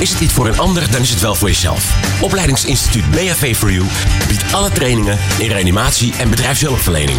Is het niet voor een ander, dan is het wel voor jezelf. Opleidingsinstituut BHV for You biedt alle trainingen in reanimatie en bedrijfshulpverlening.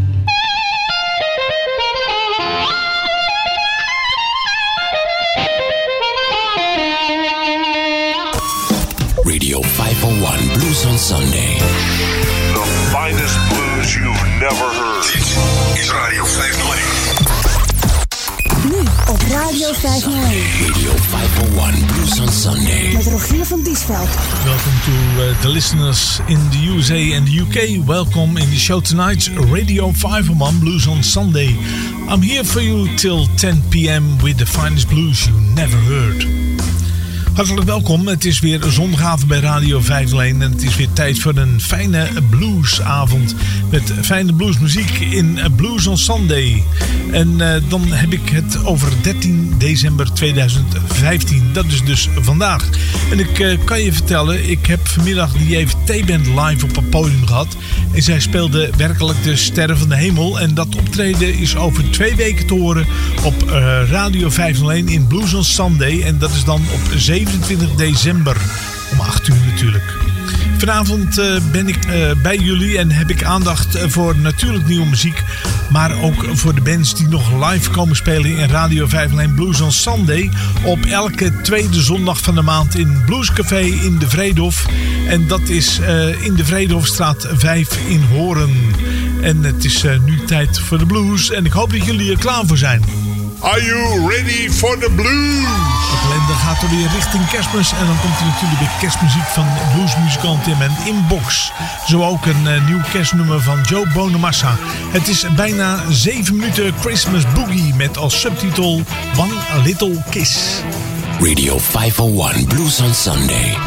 Radio 501 Blues on Sunday. The finest blues you've never heard. Dit is Radio 501. Nu op Radio 501 Radio 501 Blues on Sunday. met Rogier van Diesveld. Welcome to uh, the listeners in the USA and the UK. Welcome in the show tonight, Radio 501 Blues on Sunday. I'm here for you till 10 p.m. with the finest blues you never heard. Hartelijk welkom. Het is weer zondagavond bij Radio 501 en het is weer tijd voor een fijne bluesavond met fijne bluesmuziek in Blues on Sunday. En eh, dan heb ik het over 13 december 2015. Dat is dus vandaag. En ik eh, kan je vertellen, ik heb vanmiddag die EVT-band live op het podium gehad. En zij speelde werkelijk de Sterren van de Hemel. En dat optreden is over twee weken te horen op eh, Radio 501 in Blues on Sunday. En dat is dan op 27 december om 8 uur natuurlijk. Vanavond eh, ben ik eh, bij jullie en heb ik aandacht voor natuurlijk nieuwe muziek. Maar ook voor de bands die nog live komen spelen in Radio 501 Blues on Sunday. Op elke tweede zondag van de maand in Blues Café in de Vredehof. En dat is eh, in de Vredehofstraat 5 in Horen. En het is nu tijd voor de blues. En ik hoop dat jullie er klaar voor zijn. Are you ready for the blues? De kalender gaat er weer richting kerstmis. En dan komt er natuurlijk weer kerstmuziek van bluesmuzikant in mijn inbox. Zo ook een eh, nieuw kerstnummer van Joe Bonamassa. Het is bijna 7 minuten Christmas Boogie met als subtitel One Little Kiss. Radio 501 Blues on Sunday.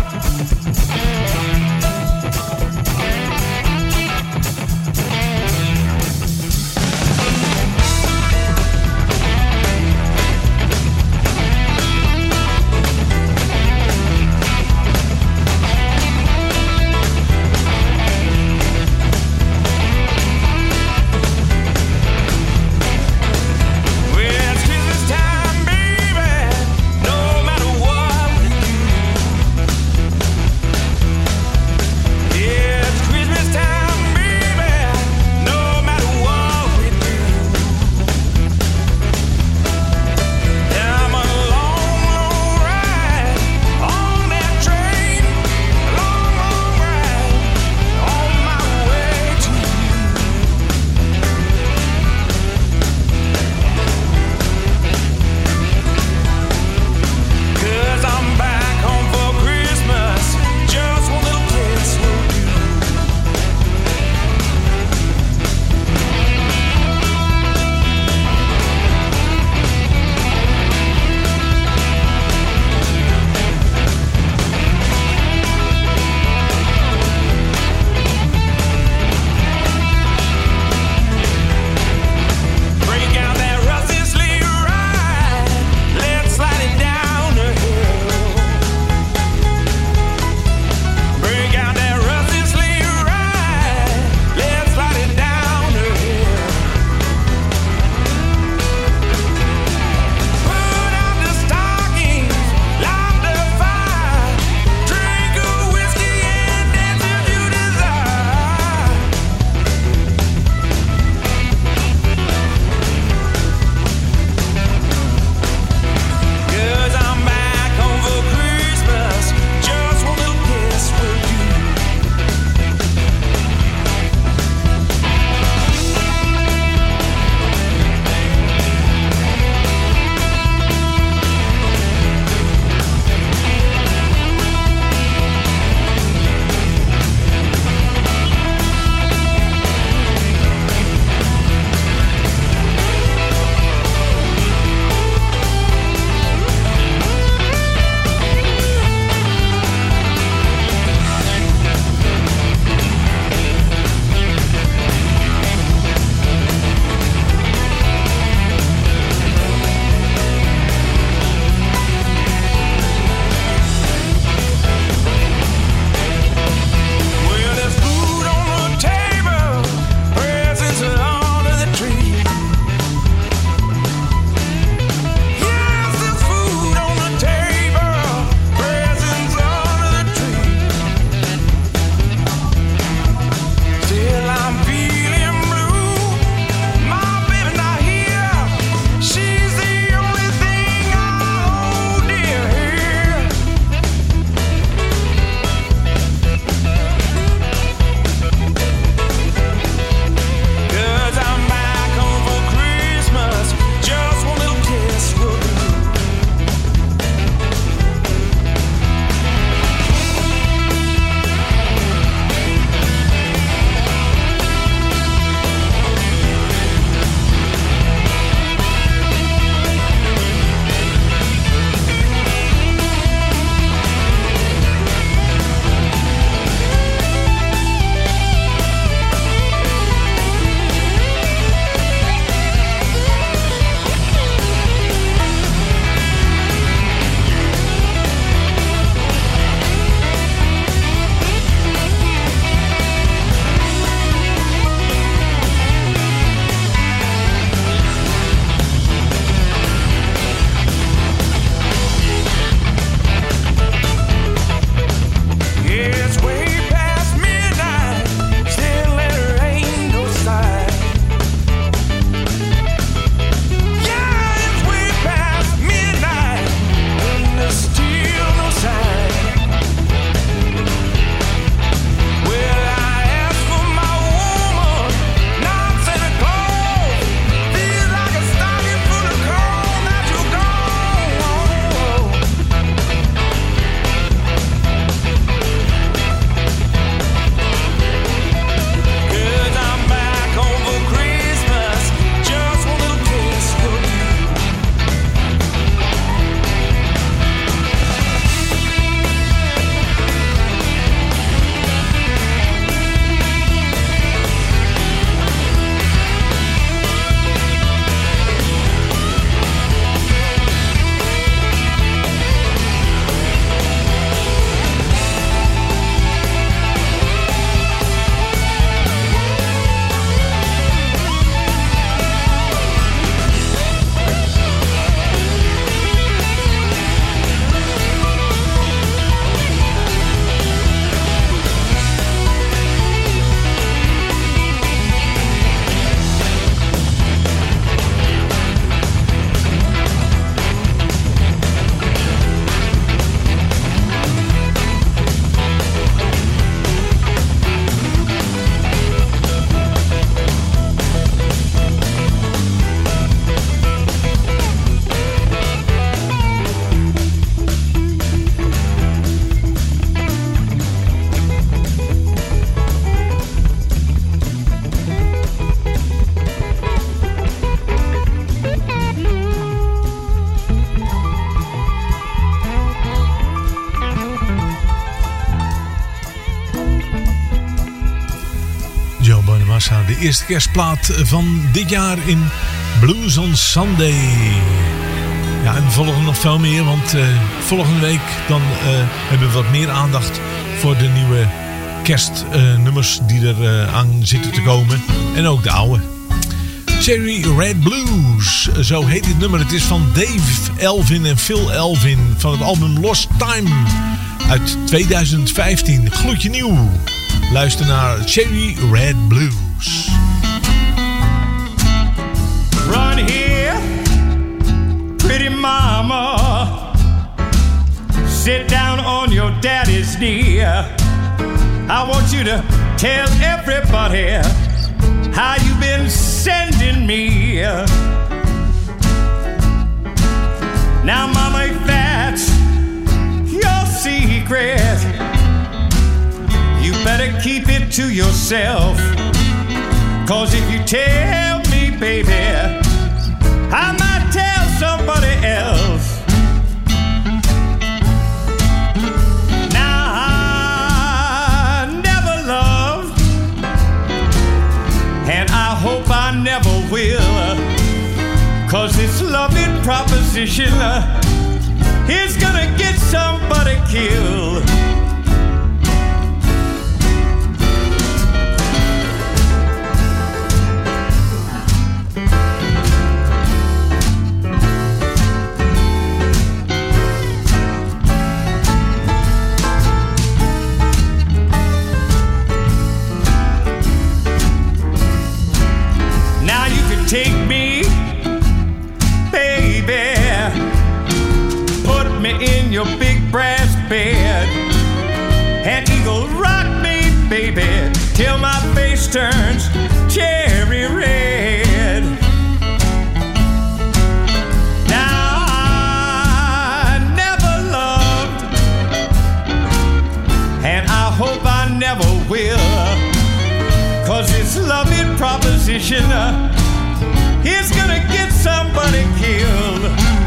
Eerste kerstplaat van dit jaar in Blues on Sunday. Ja, en volgen nog veel meer, want uh, volgende week dan uh, hebben we wat meer aandacht voor de nieuwe kerstnummers uh, die er aan zitten te komen. En ook de oude. Cherry Red Blues, zo heet dit nummer. Het is van Dave Elvin en Phil Elvin van het album Lost Time uit 2015. Gloedje nieuw. Luister naar Cherry Red Blues. I want you to tell everybody how you've been sending me. Now, mama, if that's your secret, you better keep it to yourself. Cause if you tell me, baby, I Cause this loving proposition uh, is gonna get somebody killed. This loving proposition is gonna get somebody killed.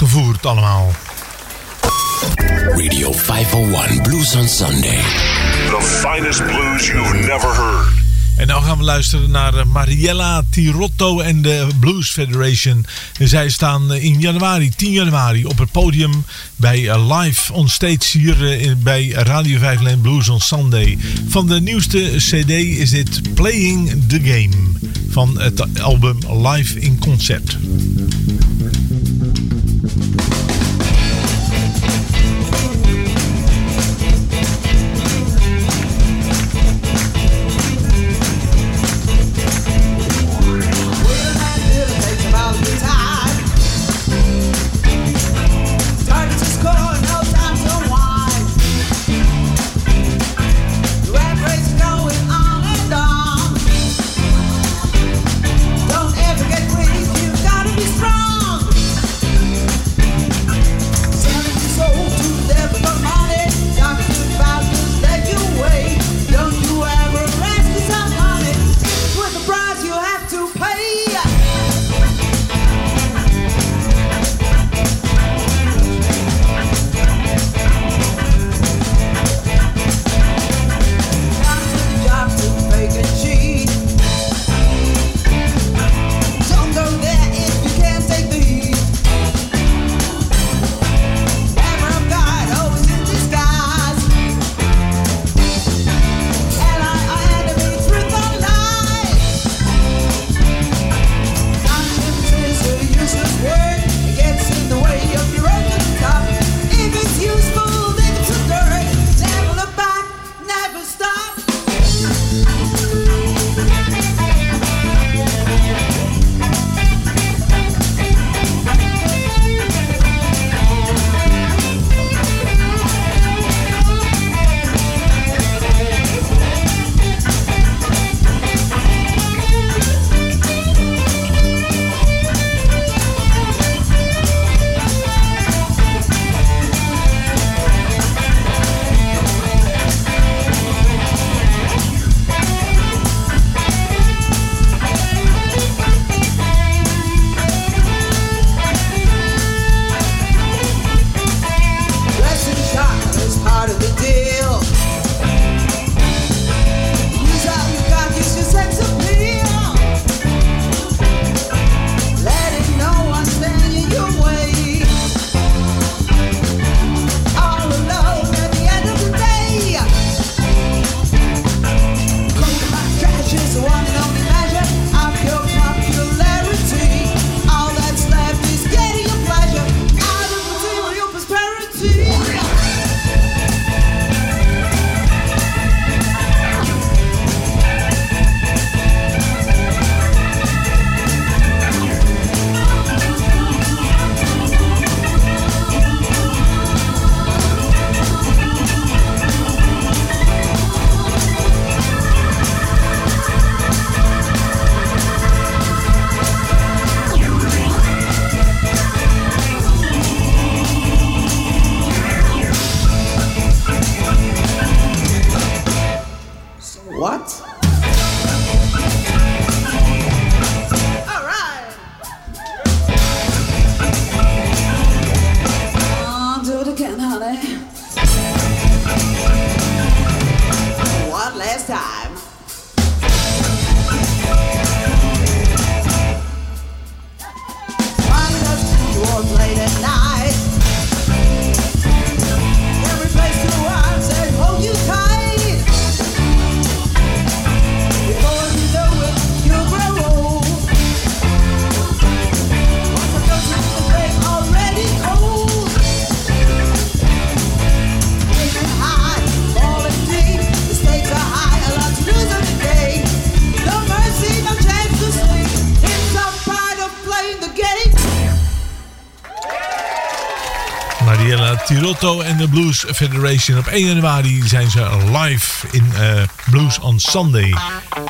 Uitgevoerd allemaal. Radio 501 Blues on Sunday. The finest blues you've never heard. En nou gaan we luisteren naar eh, Mariella Tirotto en de Blues Federation. En zij staan eh, in januari, 10 januari, op het podium bij eh, Live on Stage hier bij Radio 5 Lane Blues on Sunday. Van de nieuwste CD is dit Playing the Game van het album Live in Concert. En de Blues Federation. Op 1 januari zijn ze live in uh, Blues on Sunday.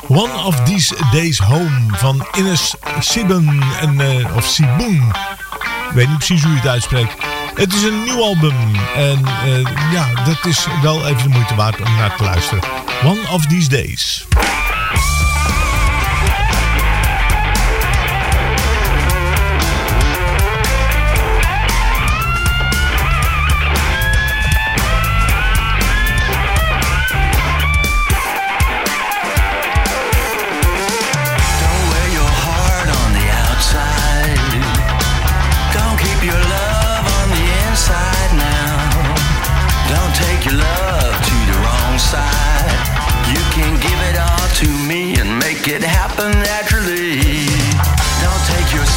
One of These Days Home van Ines Sibben en, uh, of Siboen. Ik weet niet precies hoe je het uitspreekt. Het is een nieuw album en uh, ja, dat is wel even de moeite waard om naar te luisteren. One of These Days.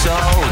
Soul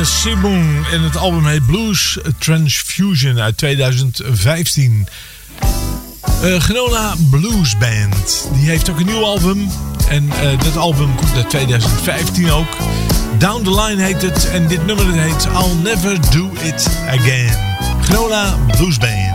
Eh, en het album heet Blues Transfusion uit 2015. Uh, Genola Blues Band, die heeft ook een nieuw album. En eh, dat album komt uit 2015 ook. Down the Line heet het en dit nummer heet I'll Never Do It Again. Genola Blues Band.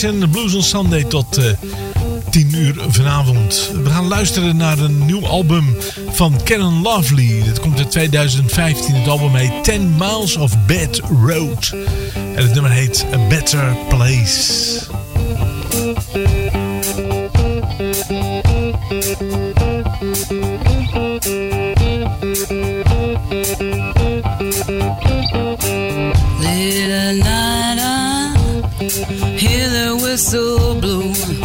Days de Blues on Sunday tot eh, uh, 10 uur vanavond. We gaan luisteren naar een nieuw album van Karen Lovely. Dat komt uit 2015. Het album heet 10 Miles of Bad Road. En het nummer heet A Better Place. so blue.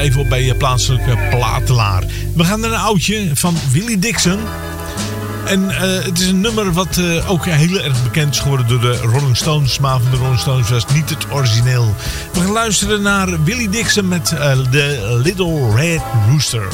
even op bij je plaatselijke platelaar. We gaan naar een oudje van Willy Dixon. En eh, het is een nummer wat eh, ook heel erg bekend is geworden door de Rolling Stones. Maar van de Rolling Stones was niet het origineel. We gaan luisteren naar Willy Dixon met eh, de Little Red Rooster.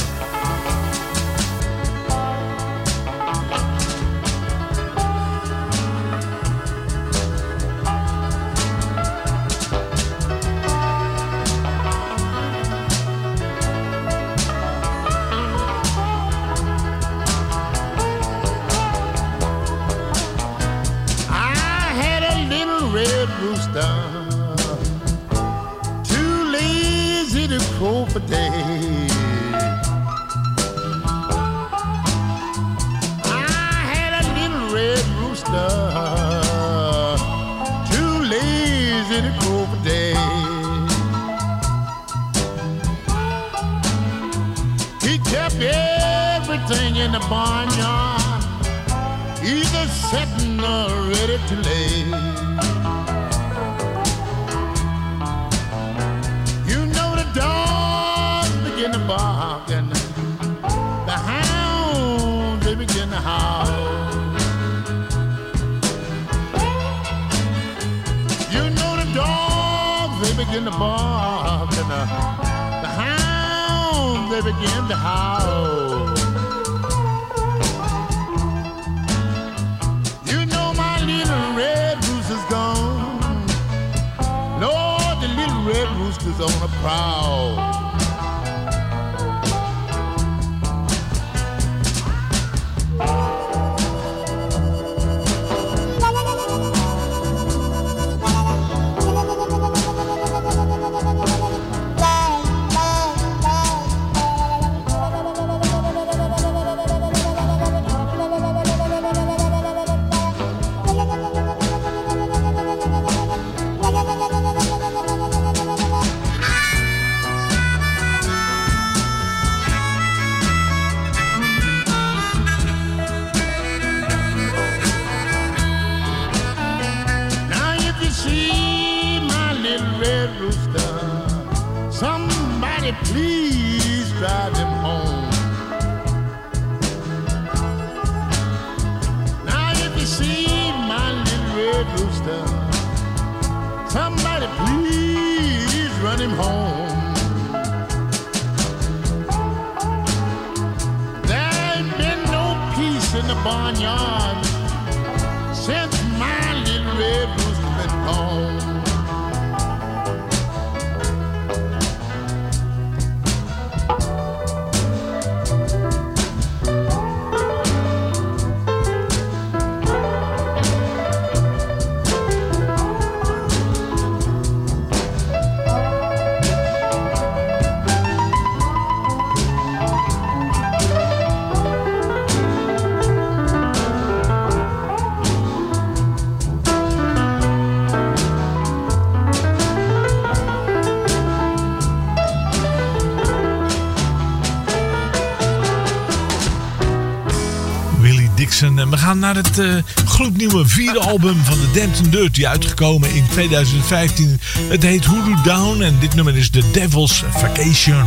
En we gaan naar het eh, gloednieuwe vierde album van de Dent Dirty, uitgekomen in 2015. Het heet Hoodoo Down en dit nummer is The Devil's Vacation.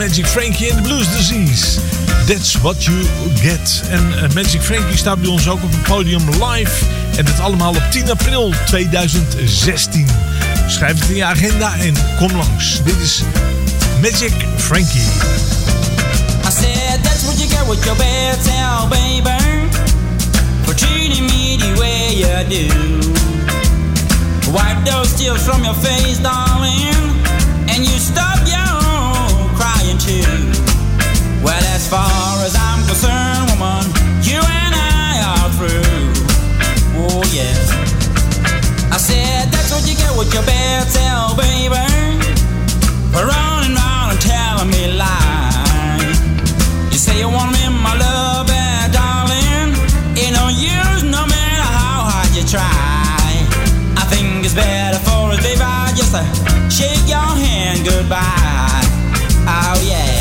Magic Frankie en de Blues Disease. That's what you get. En eh, Magic Frankie staat bij ons ook op het podium live. En dat allemaal op 10 april 2016. Schrijf het in je agenda en kom langs. Dit is Magic Frankie. I said that's what you get with your bad self, baby. For treating me the way you do. Wipe those tears from your face, darling. And you stop. Well, as far as I'm concerned, woman, you and I are through. Oh, yes. I said that's what you get with your bad self, baby. For running around and telling me lies. You say you want me my love, bad darling. Ain't no use, no matter how hard you try. I think it's better for us, baby, just to shake your hand goodbye. Oh yeah.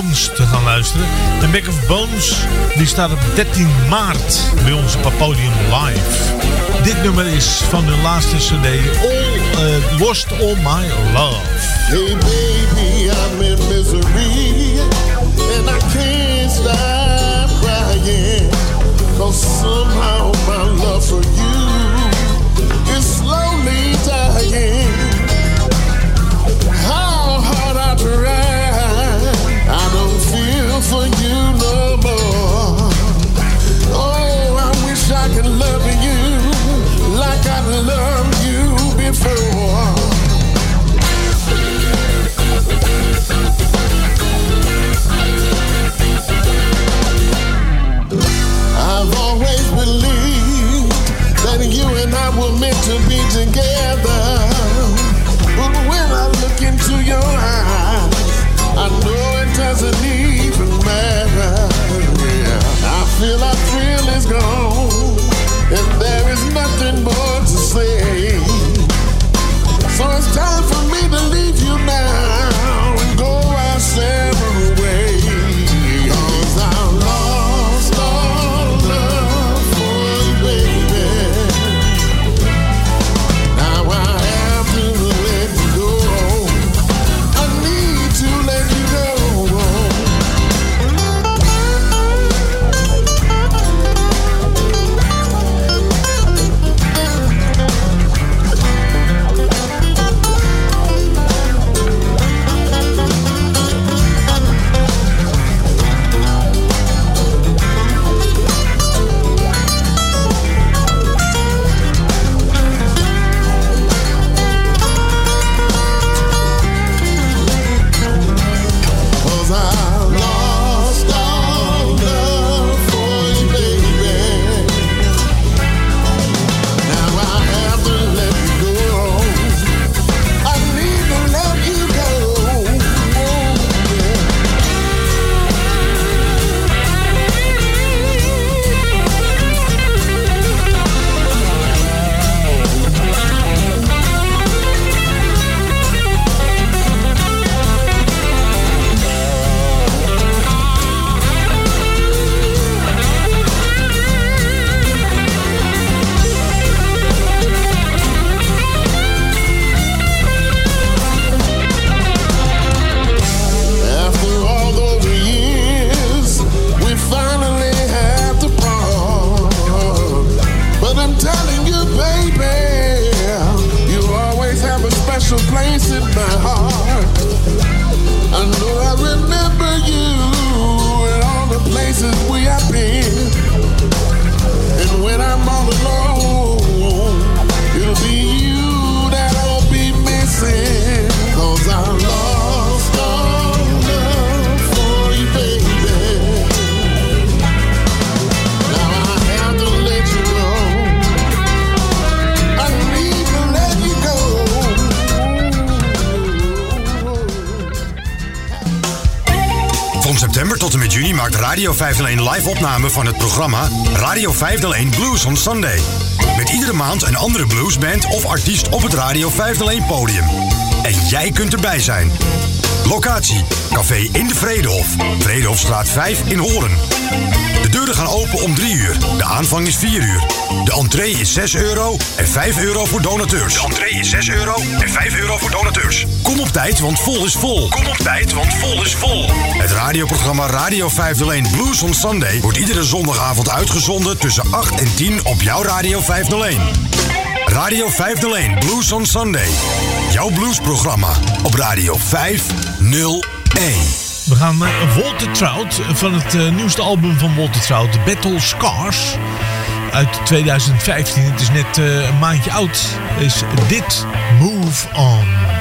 Bones te gaan luisteren. En Back of Bones die staat op 13 maart bij ons op podium live. Dit nummer is van de laatste cd All, eh, Lost All My Love. Hey baby, I'm in misery and I can't stop crying. Cause somehow my love for you Radio 501 live opname van het programma Radio 501 Blues on Sunday. Met iedere maand een andere bluesband of artiest op het Radio 501 podium. En jij kunt erbij zijn. Locatie: Café in de Vredehof, Vredehofstraat 5 in Horen. De deuren gaan open om 3 uur. De aanvang is 4 uur. De entree is 6 euro en 5 euro voor donateurs. De entree is 6 euro en 5 euro voor donateurs. Kom op tijd, want vol is vol. Kom op tijd, want vol is vol. Het radioprogramma Radio 501 Blues on Sunday wordt iedere zondagavond uitgezonden tussen 8 en 10 op jouw Radio 501. Radio 501 Blues on Sunday. Jouw bluesprogramma op Radio 501. We gaan naar Walter Trout van het eh, nieuwste album van Walter Trout, Battle Scars. Uit 2015. Het is net eh, een maandje oud. Is dit Move On.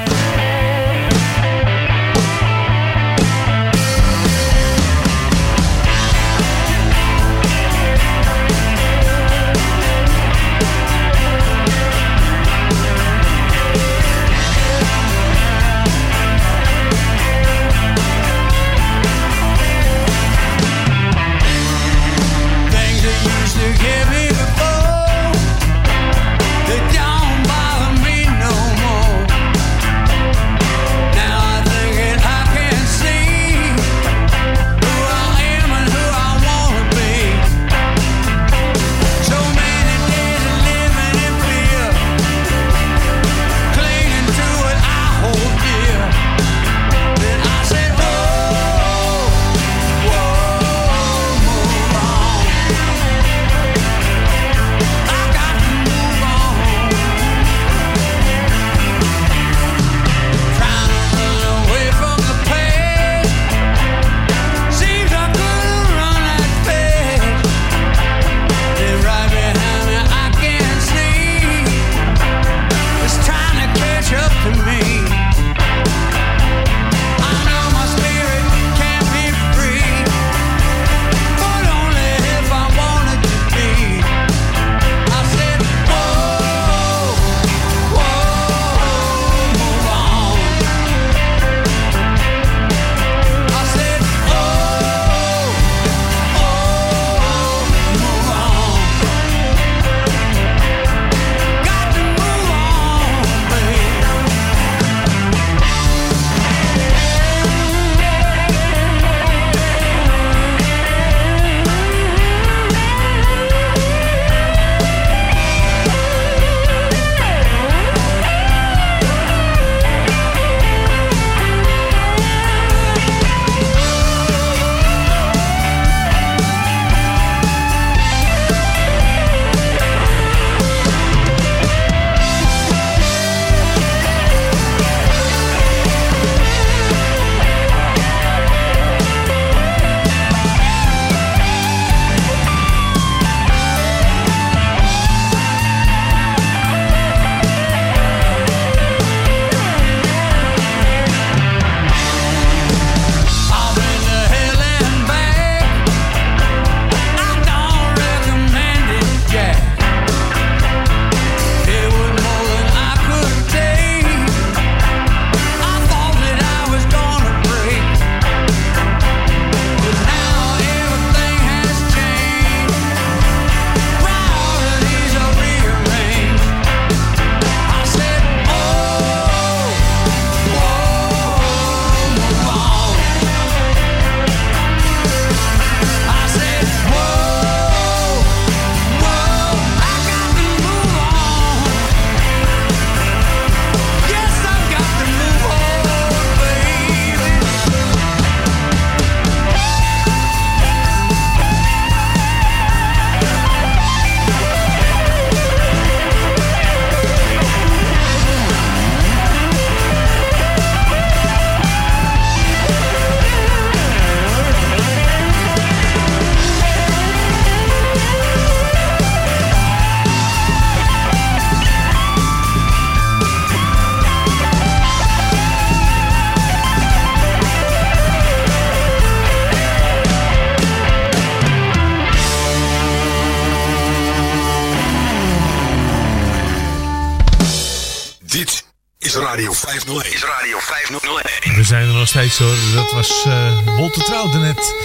Dat was uh, Walter Trouw net.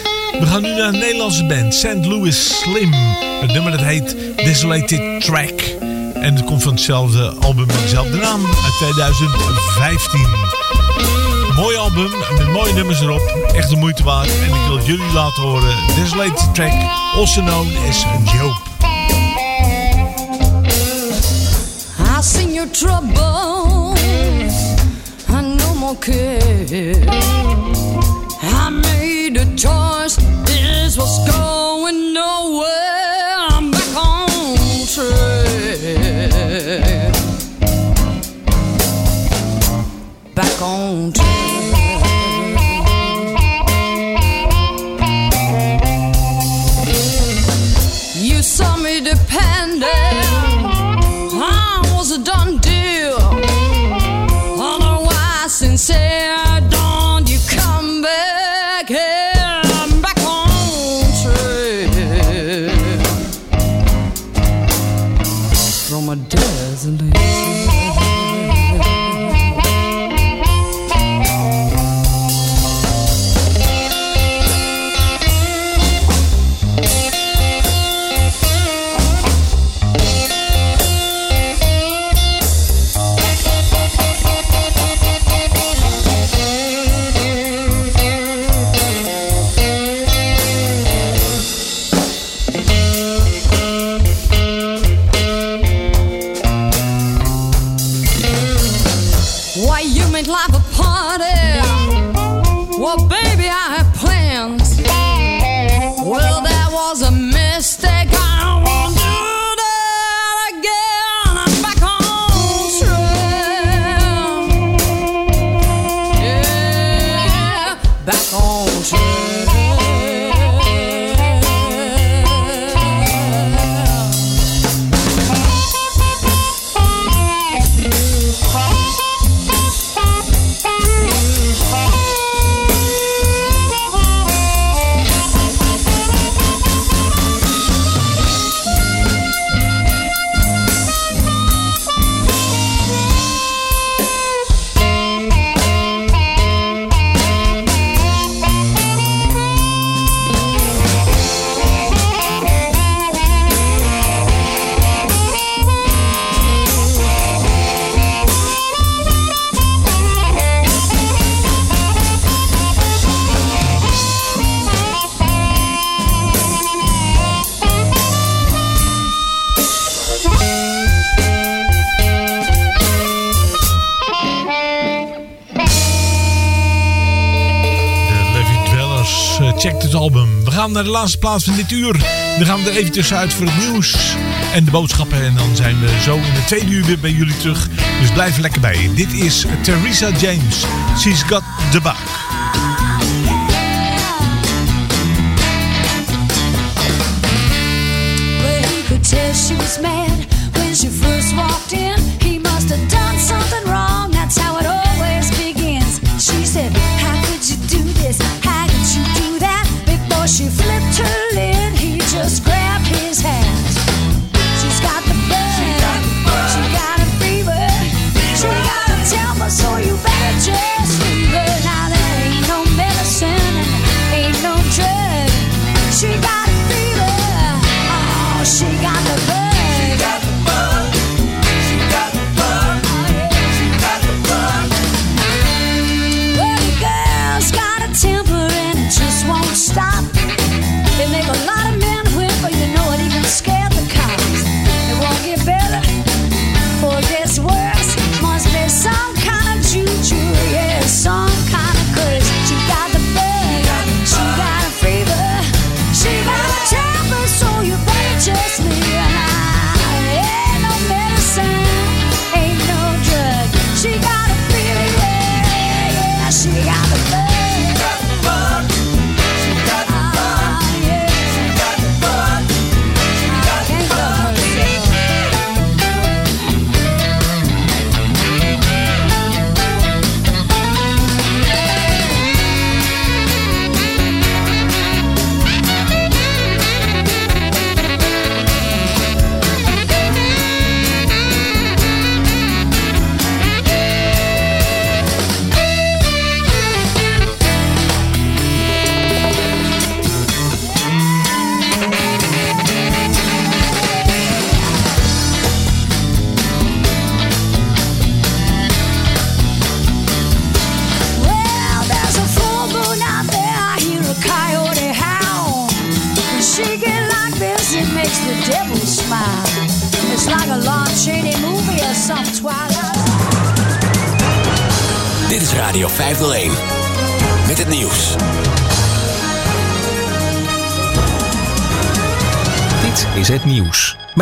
We gaan nu naar een Nederlandse band, St. Louis Slim. Het nummer dat heet Desolated Track. En het komt van hetzelfde album met dezelfde naam uit 2015. Mooi album met mooie nummers erop. Echt de moeite waard. En ik wil jullie laten horen. Desolated Track, also known as Job. I seen your trouble. I no more care. I made a choice. This was going nowhere. Gaan naar de laatste plaats van dit uur. Dan gaan we er even tussenuit voor het nieuws en de boodschappen. En dan zijn we zo in de tweede uur weer bij jullie terug. Dus blijf er lekker bij. Dit is Theresa James. She's got the bug.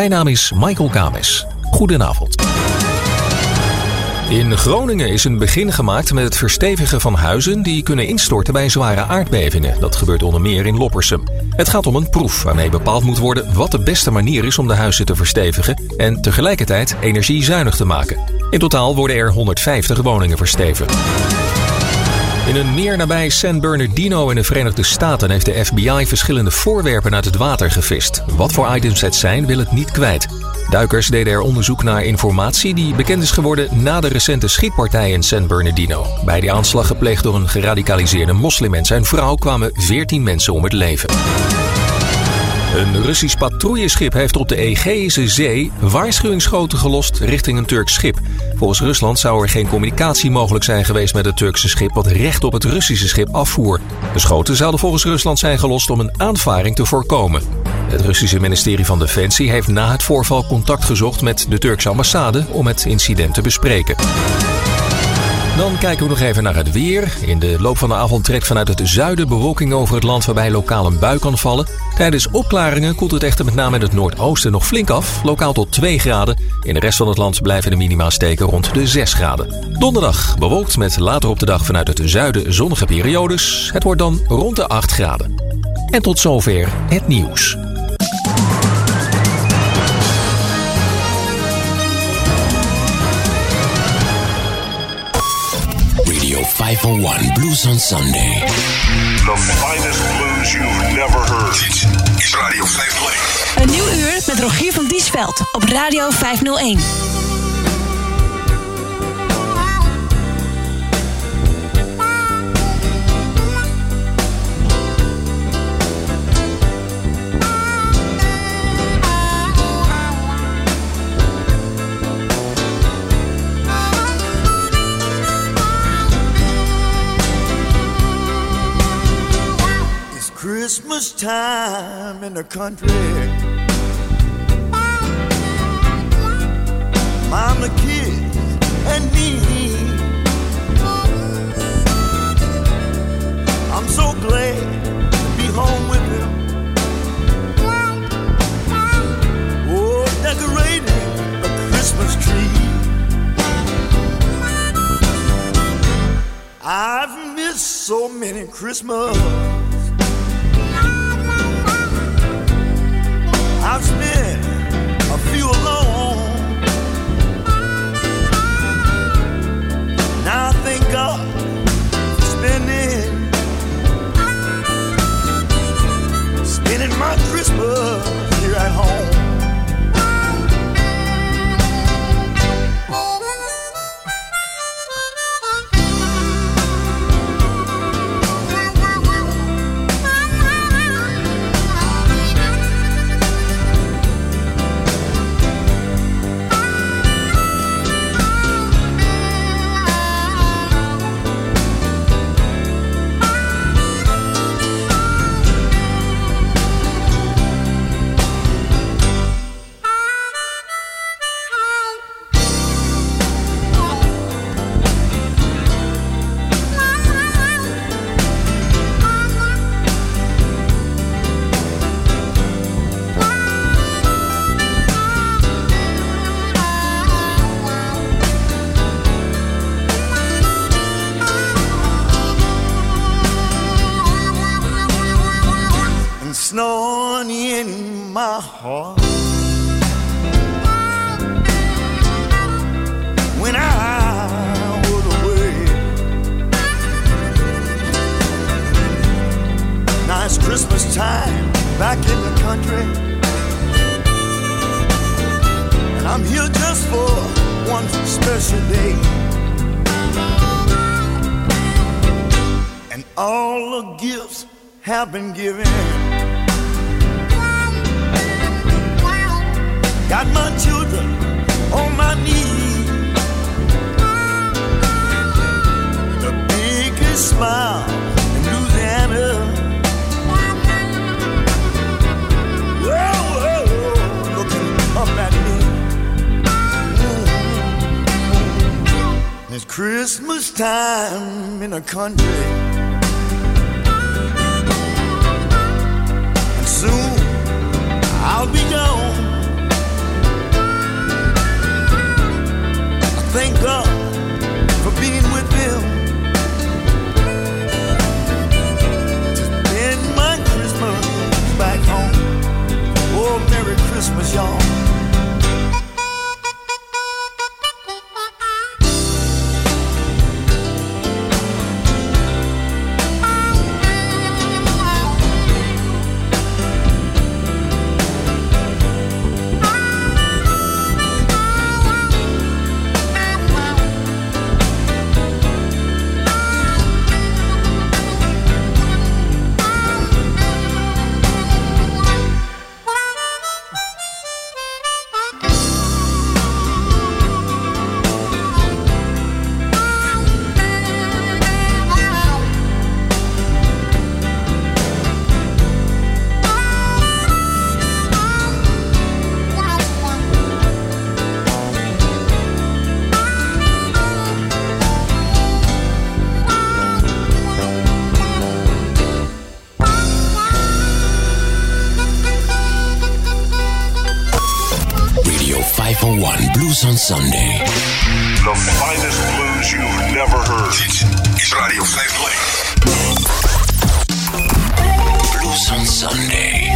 Mijn naam is Michael Kames. Goedenavond. In Groningen is een begin gemaakt met het verstevigen van huizen die kunnen instorten bij zware aardbevingen. Dat gebeurt onder meer in Loppersum. Het gaat om een proef waarmee bepaald moet worden wat de beste manier is om de huizen te verstevigen en tegelijkertijd energiezuinig te maken. In totaal worden er 150 woningen verstevigd. In een meer nabij San Bernardino in de Verenigde Staten heeft de FBI verschillende voorwerpen uit het water gevist. Wat voor items het zijn, wil het niet kwijt. Duikers deden er onderzoek naar informatie die bekend is geworden na de recente schietpartij in San Bernardino. Bij die aanslag gepleegd door een geradicaliseerde moslim en zijn vrouw kwamen 14 mensen om het leven. Een Russisch patrouilleschip heeft op de Egeïsche Zee waarschuwingsschoten gelost richting een Turks schip. Volgens Rusland zou er geen communicatie mogelijk zijn geweest met het Turkse schip dat recht op het Russische schip afvoer. De schoten zouden volgens Rusland zijn gelost om een aanvaring te voorkomen. Het Russische ministerie van Defensie heeft na het voorval contact gezocht met de Turkse ambassade om het incident te bespreken. Dan kijken we nog even naar het weer. In de loop van de avond trekt vanuit het zuiden bewolking over het land waarbij lokaal een bui kan vallen. Tijdens opklaringen koelt het echter met name in het noordoosten nog flink af, lokaal tot 2 graden. In de rest van het land blijven de minima steken rond de 6 graden. Donderdag bewolkt met later op de dag vanuit het zuiden zonnige periodes. Het wordt dan rond de 8 graden. En tot zover het nieuws. Radio 501 Blues on Sunday. The finest blues you've never heard. Dit is Radio 501. Een nieuw uur met Rogier van Diesveld op Radio 501. Christmas time in the country. Mama, kids, and me. I'm so glad to be home with him. Oh, decorating a Christmas tree. I've missed so many Christmas. I've spent a few alone. Now I thank God for spending, spending my Christmas here at home. All the gifts have been given. Got my children on my knees. The biggest smile in Louisiana. Mm. Christmas time in a country. I'll be gone. I thank God for being with them. To spend my Christmas back home. Oh, Merry Christmas, y'all. Blues on Sunday. The finest blues you've never heard. Dit is Radio 501. Blues on Sunday.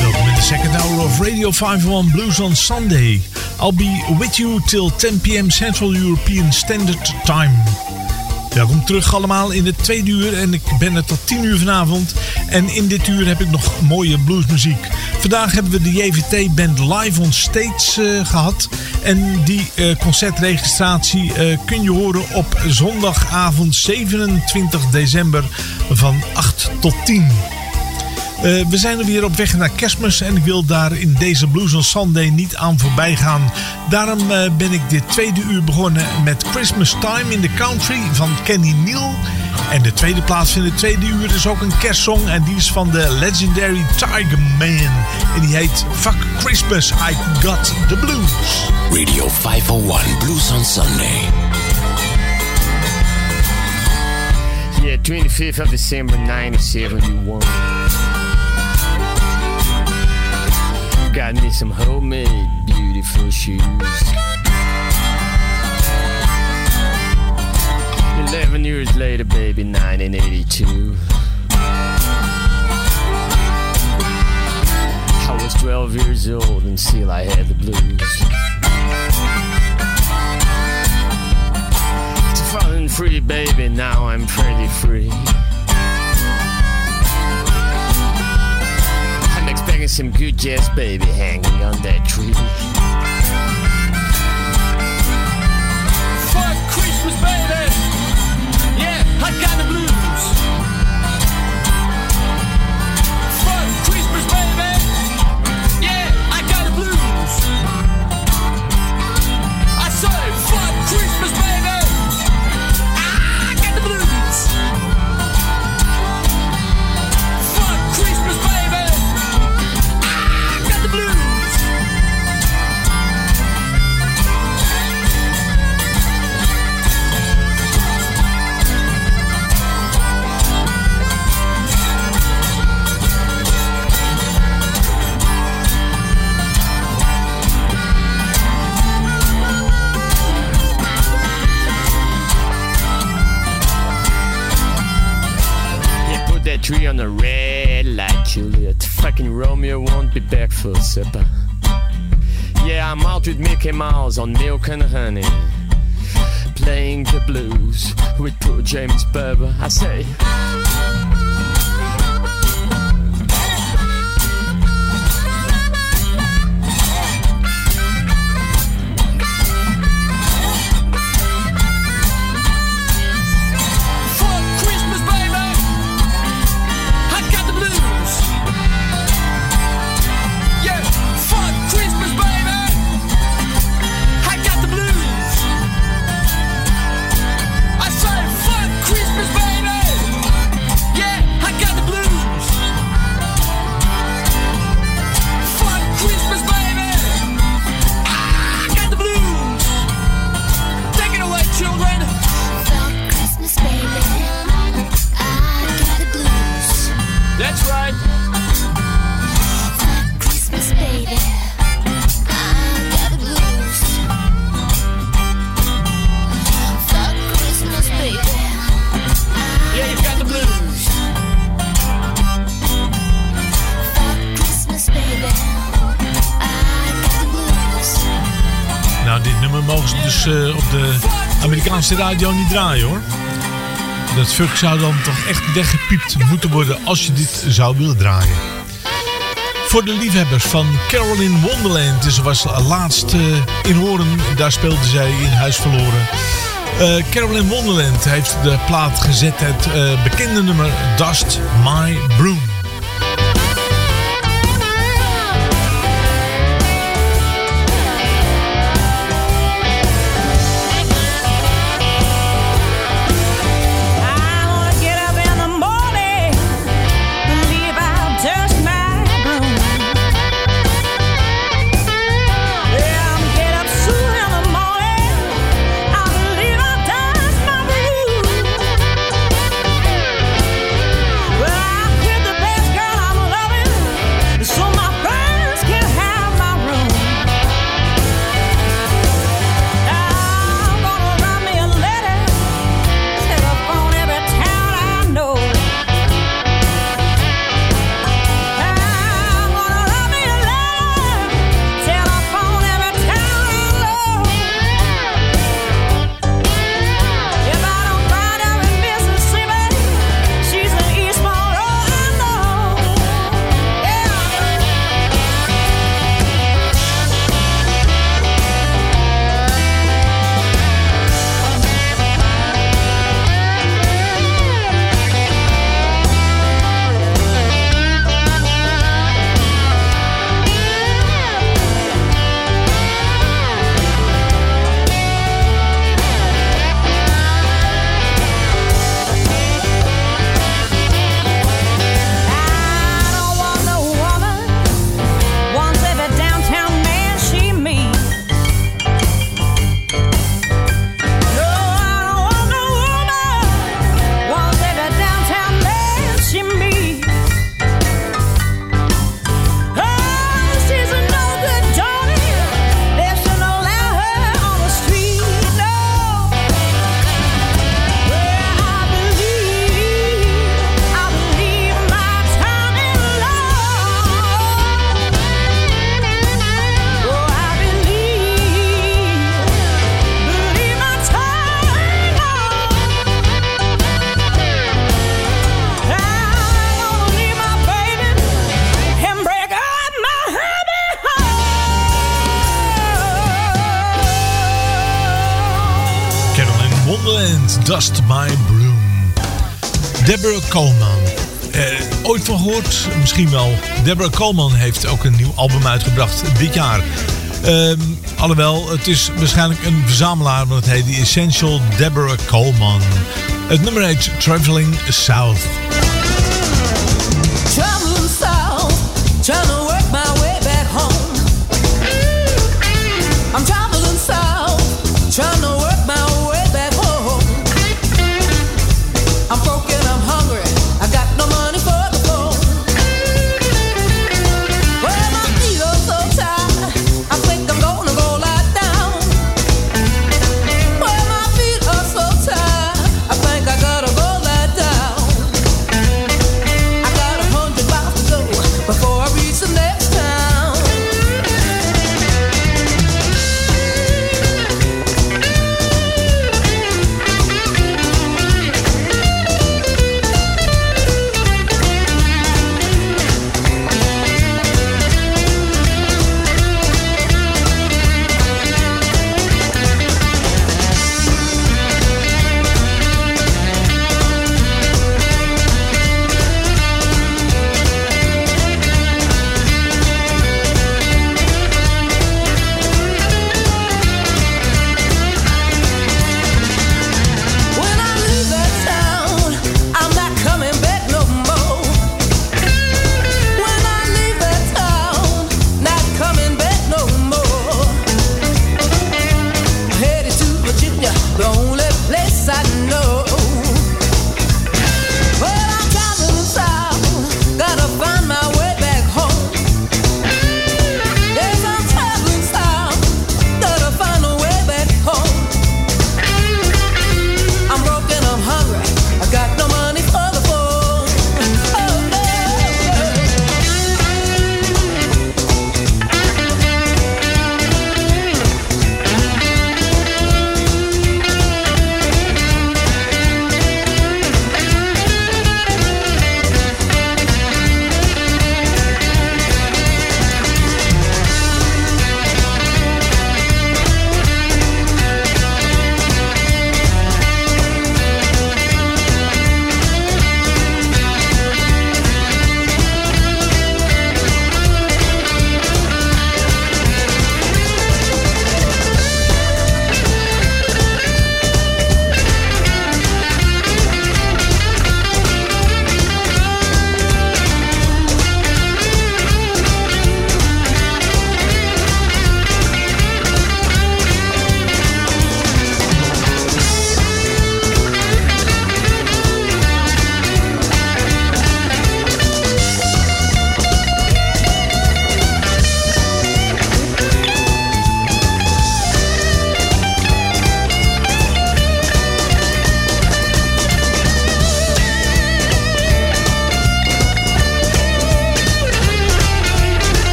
Welkom in de second hour of Radio 501 Blues on Sunday. I'll be with you till 10 p.m. Central European Standard Time. Welkom terug allemaal in het tweede uur en ik ben er tot 10 uur vanavond. En in dit uur heb ik nog mooie bluesmuziek. Vandaag hebben we de JVT-band live on stage eh, gehad. En die eh, concertregistratie eh, kun je horen op zondagavond 27 december van 8 tot 10. Eh, we zijn er weer op weg naar kerstmis en ik wil daar in deze Blues on Sunday niet aan voorbij gaan. Daarom ben ik dit tweede uur begonnen met Christmas Time in the Country van Kenny Neal. En de tweede plaats in het tweede uur is ook een kerstsong en die is van de legendary Tiger Man. En die heet Fuck Christmas, I Got the Blues. Radio 501 Blues on Sunday. Yeah, 25th of December 1971. Got me some homemade beautiful shoes. 11 years later, baby, 1982. I was 12 years old and still I had the blues. To falling free, baby, now I'm pretty free. I'm expecting some good jazz, baby, hanging on that tree. radio niet draaien hoor. Dat fuck zou dan toch echt weggepiept moeten worden als je dit zou willen draaien. Voor de liefhebbers van Caroline Wonderland. Ze was laatst eh, in Horen. Daar speelde zij in Huis Verloren. Uh, Caroline Wonderland heeft de plaat gezet. Het eh, bekende nummer Dust My Broom. Deborah Coleman heeft ook een nieuw album uitgebracht dit jaar. Ehm, alhoewel, het is waarschijnlijk een verzamelaar, want het heet The Essential Deborah Coleman. Het nummer heet Traveling South.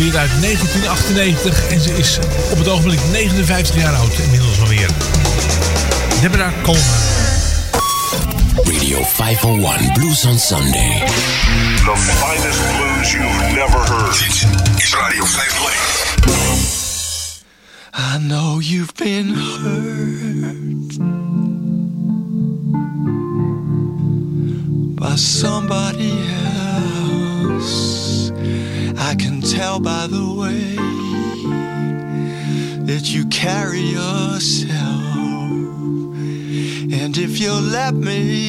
Alweer uit 1998 en ze is op het ogenblik 59 jaar oud inmiddels alweer. Deborah Coleman. Radio 501 Blues on Sunday. The finest blues you've never heard. Dit is Radio 501. I know you've been hurt by somebody else. Tell by the way that you carry yourself. And if you'll let me,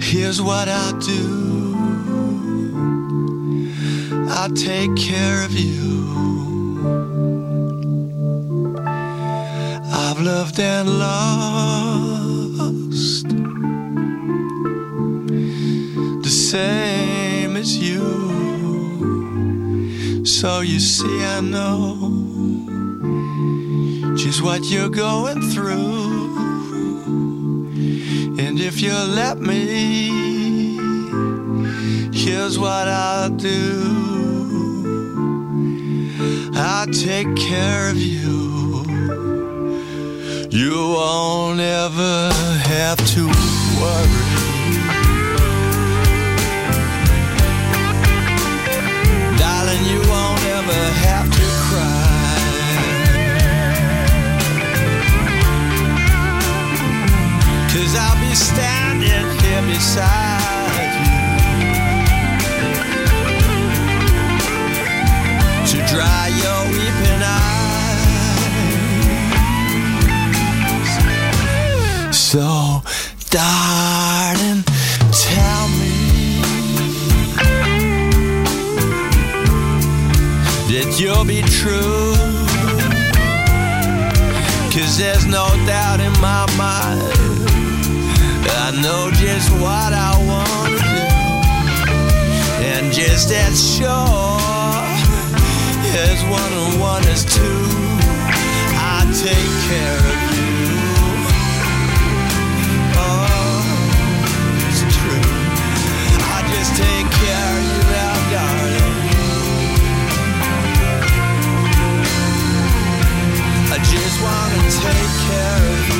here's what I'll do I'll take care of you. You see, I know just what you're going through. And if you let me, here's what I'll do I'll take care of you. You won't ever have to worry. Standing here beside you to dry your weeping eyes. So, darling, tell me that you'll be true. Cause there's no doubt in my mind. Know just what I want to do. And just as sure as one and one is two, I take care of you. Oh, it's true. I just take care of you now, darling. I just wanna take care of you.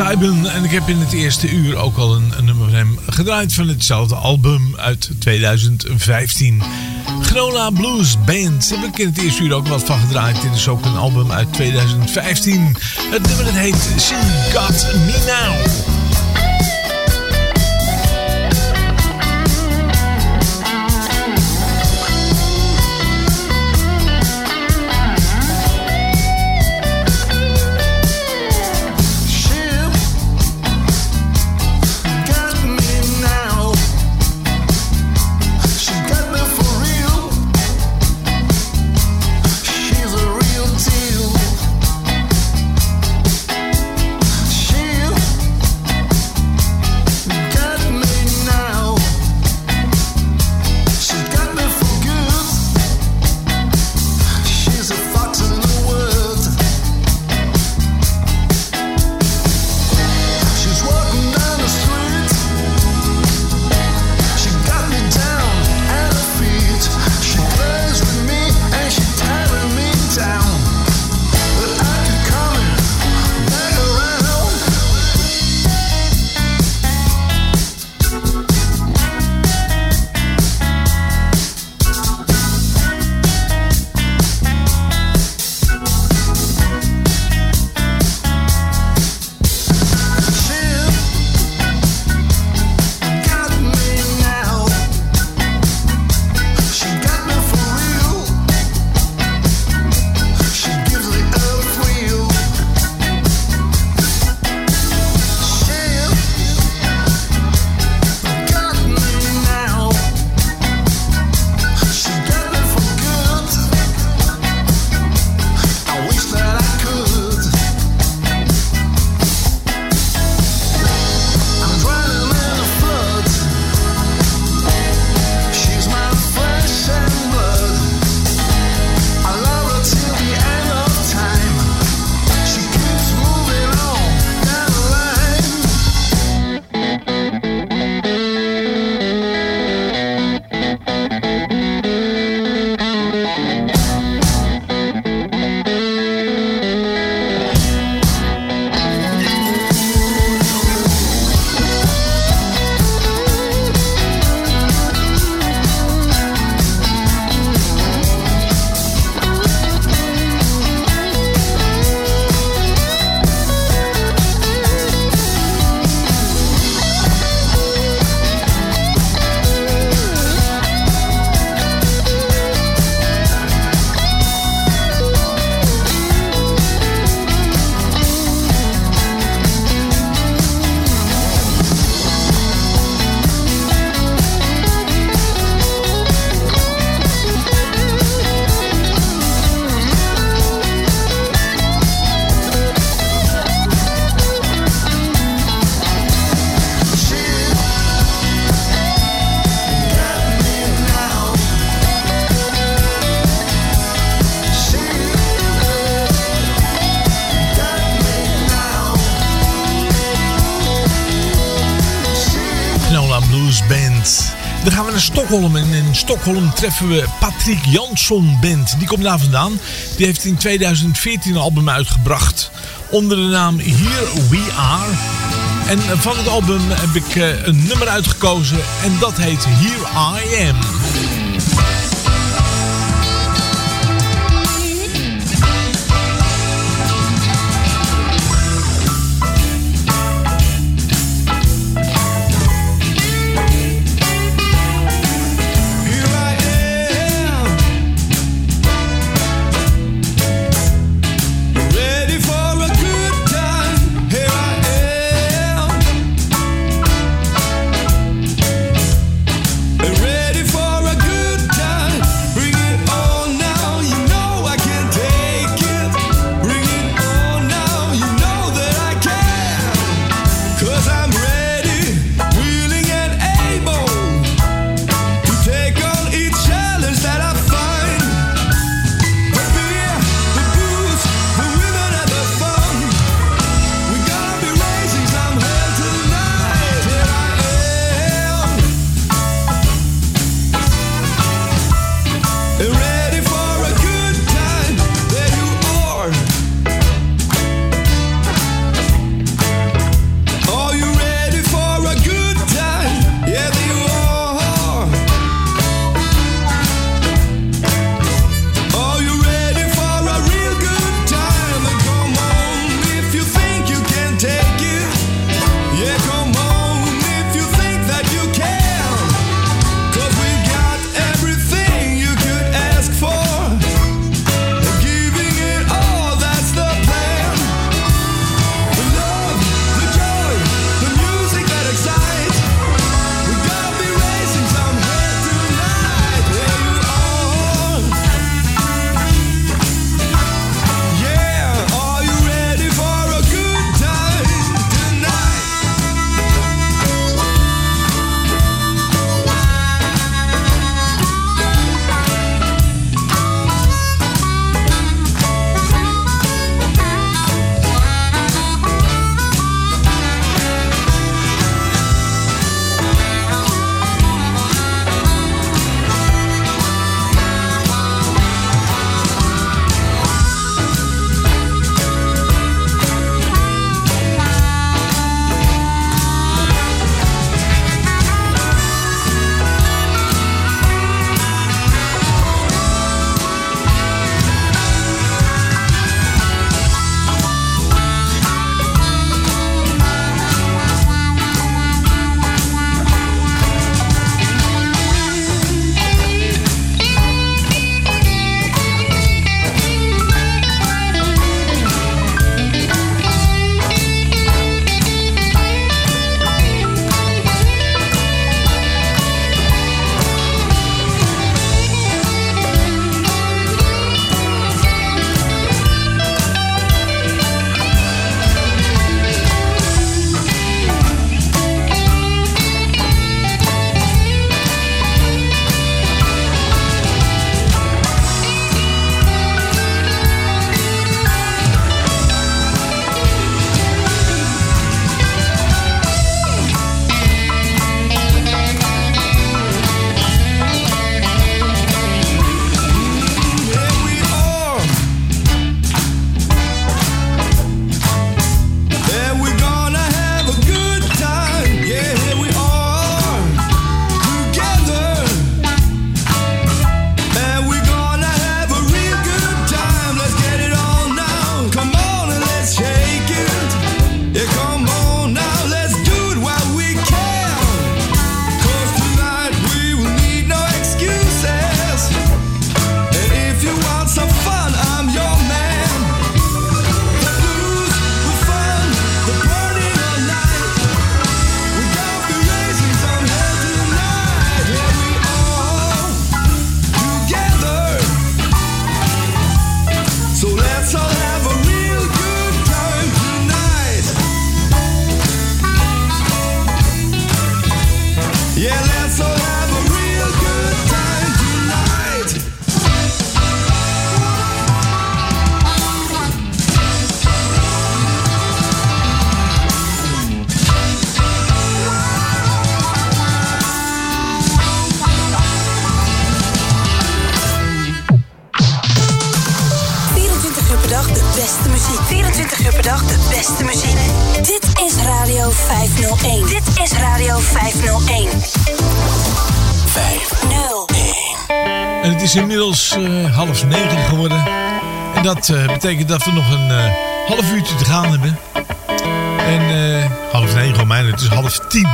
Saiben. En ik heb in het eerste uur ook al een, een nummer van hem gedraaid van hetzelfde album uit 2015. Grona Blues Band. Daar heb ik in het eerste uur ook wat van gedraaid. Dit is ook een album uit 2015. Het nummer dat heet She Got Me Now. Stockholm treffen we Patrick Jansson Band. Die komt daar vandaan. Die heeft in 2014 een album uitgebracht. Onder de naam Here We Are. En van het album heb ik eh, een nummer uitgekozen. En dat heet Here I Am. betekent dat we nog een eh, half uurtje te gaan hebben. En eh, half negen, gewoon mij, het is half tien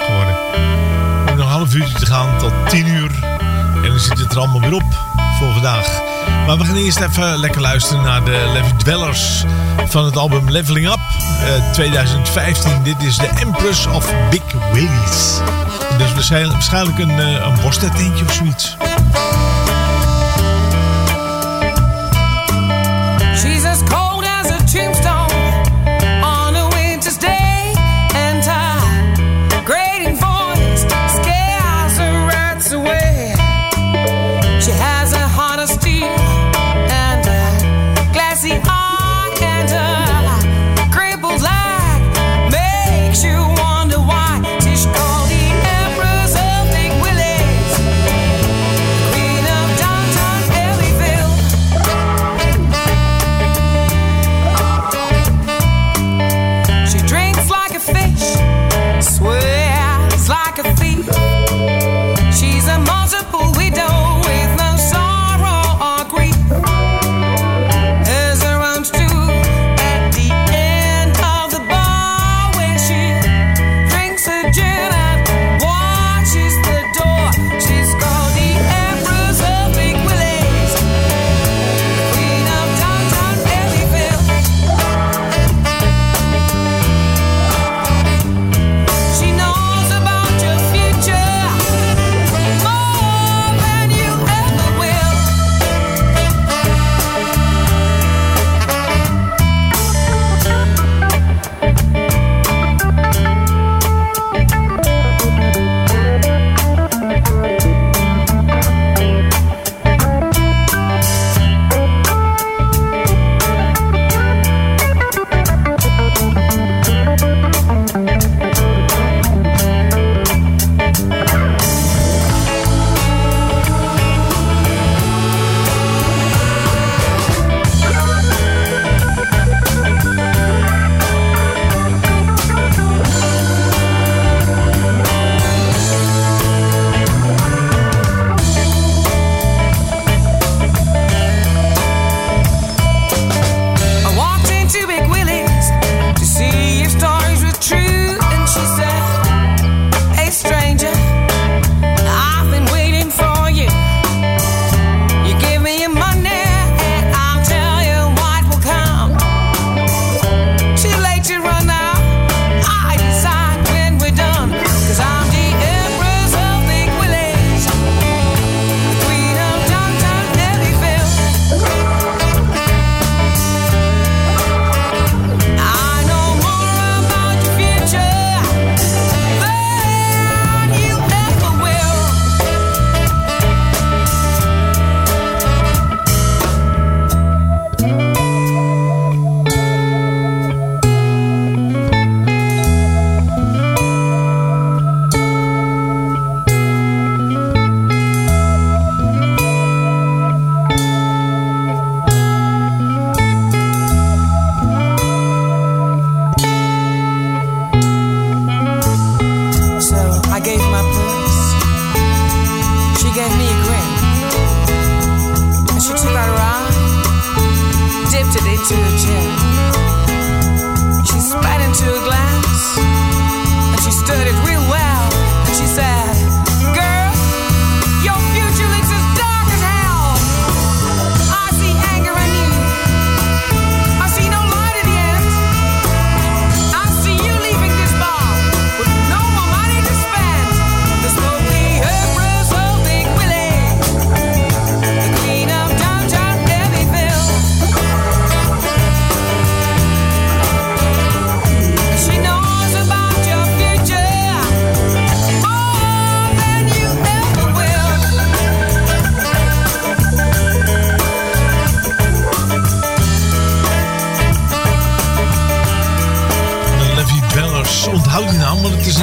geworden. We hebben nog een half uurtje te gaan tot tien uur. En dan zit het er allemaal weer op voor vandaag. Maar we gaan eerst even lekker luisteren naar de Levy Dwellers van het album Leveling Up eh, 2015. Dit is de Empress of Big Willies. Dus is waarschijnlijk een, een borstetientje of zoiets.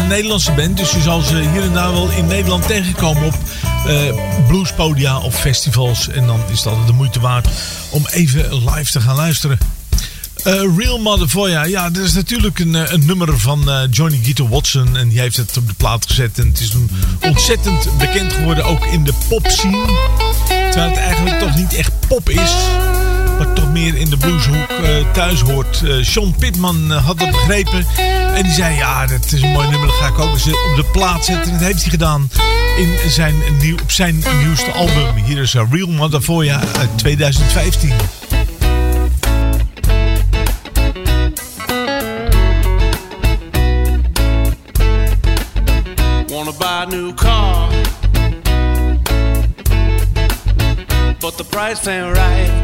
Nederlandse band. Dus je zal ze hier en daar wel in Nederland tegenkomen op uh, bluespodia of festivals. En dan is dat de moeite waard om even live te gaan luisteren. Eh, Real Real Motherfoya, ja, dat is natuurlijk een, eh, een nummer van Johnny Guitar Watson. En die heeft het op de plaat gezet. En het is toen ontzettend bekend geworden, ook in de popscene. Terwijl het eigenlijk toch niet echt pop is. Maar toch meer in de blueshoek eh, thuis hoort. Eh, Sean Pittman eh, had dat begrepen. En die zei, ja, dat is een mooi nummer. Dat ga ik ook eens op de plaat zetten. En dat heeft hij gedaan in zijn nieuw, op zijn nieuwste album. Hier is Real Mother Voya uit 2015. Wanna buy a new car, but the price ain't right.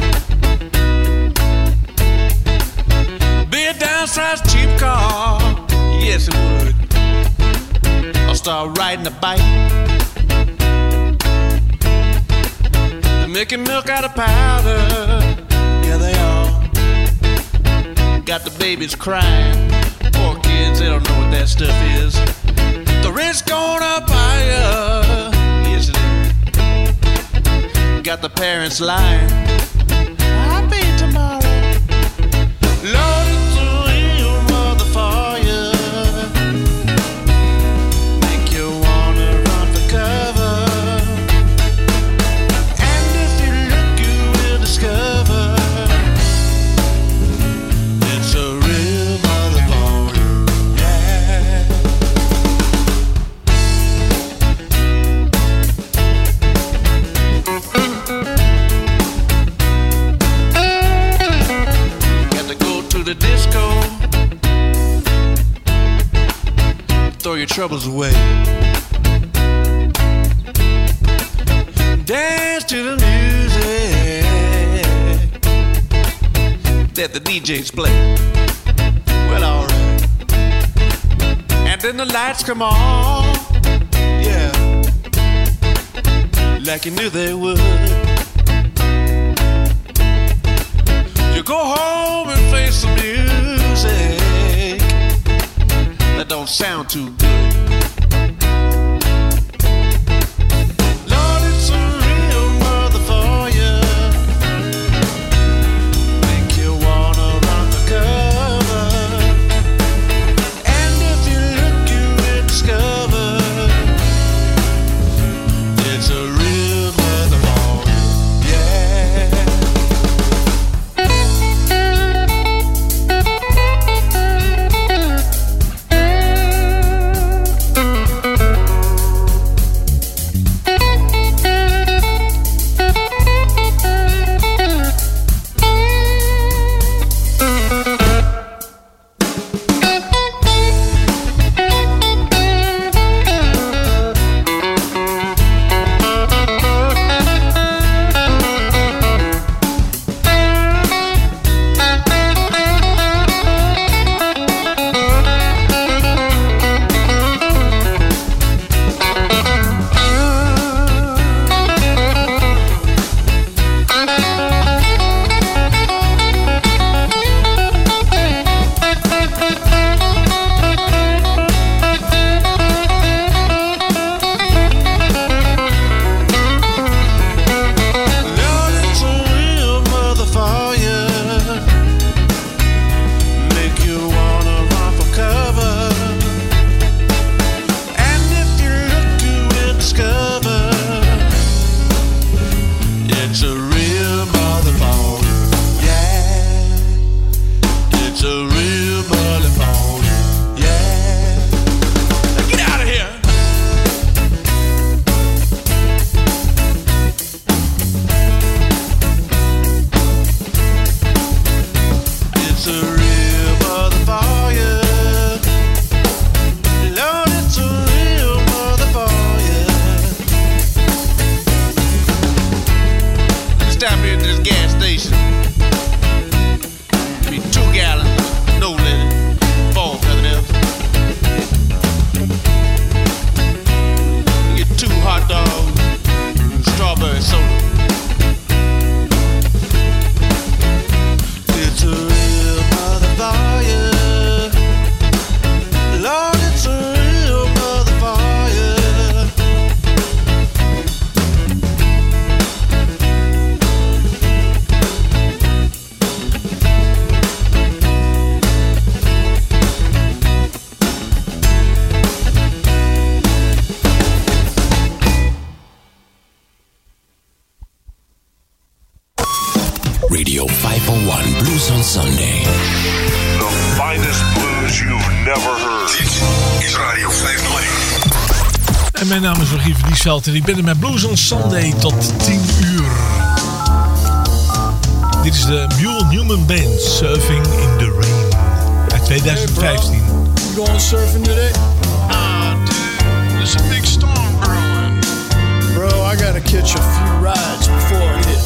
A. They're making milk out of powder, yeah they are. Got the babies crying, poor kids, they don't know what that stuff is. The rent's going up higher. Yes, it is. Got the parents lying. Troubles away. Dance to the music that the DJs play. Well, alright. And then the lights come on. Yeah. Like you knew they would. You go home and face the music that don't sound too good. Shelter. Ik ben er met Blues on Sunday tot 10 uur. Dit is de Mule Newman Band, Surfing in the Rain. Uit 2015. Hey bro, you going surfing today? Ah, dude, there's a big storm brewing. Bro, I gotta catch a few rides before it hits.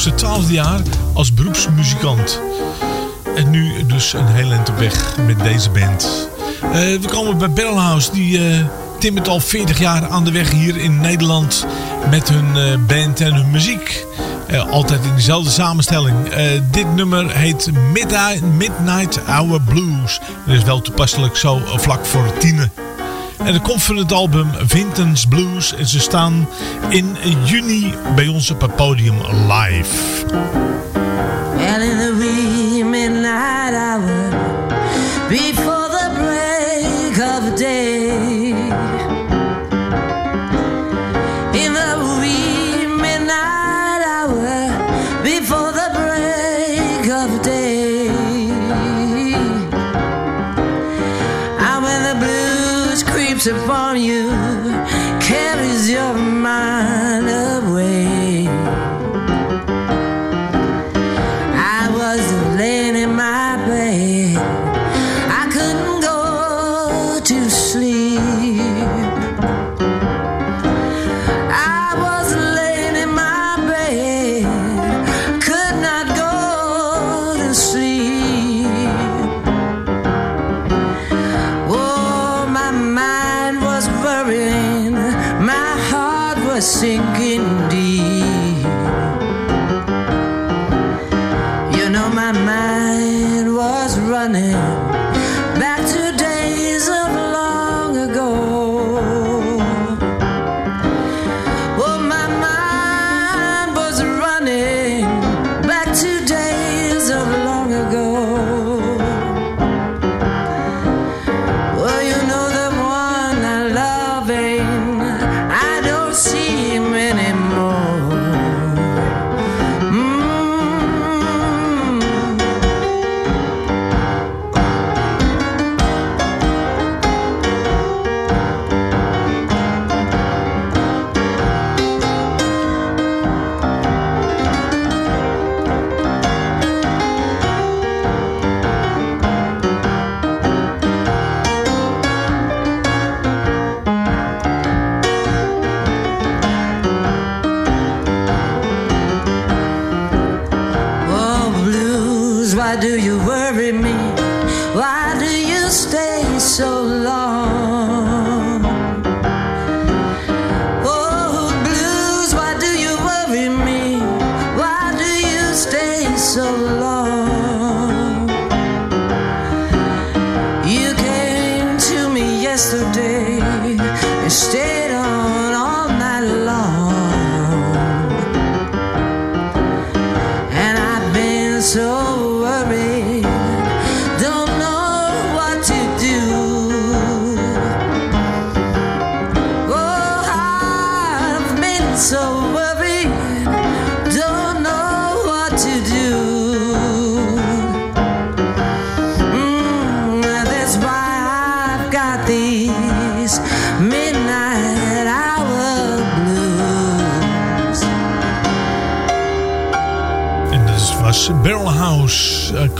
Zijn twaalfde jaar als beroepsmuzikant. En nu dus een heel eind op weg met deze band. Eh, we komen bij Barrelhouse. Die eh timmert al 40 jaar aan de weg hier in Nederland. Met hun eh, band en hun muziek. Altijd in dezelfde samenstelling. Dit nummer heet Midnight, Midnight Hour Blues. En is wel toepasselijk zo vlak voor tienen. En dat komt van het album Vintage Blues. En ze staan in juni bij ons op het podium live. And in the wee midnight hour, before the break of day,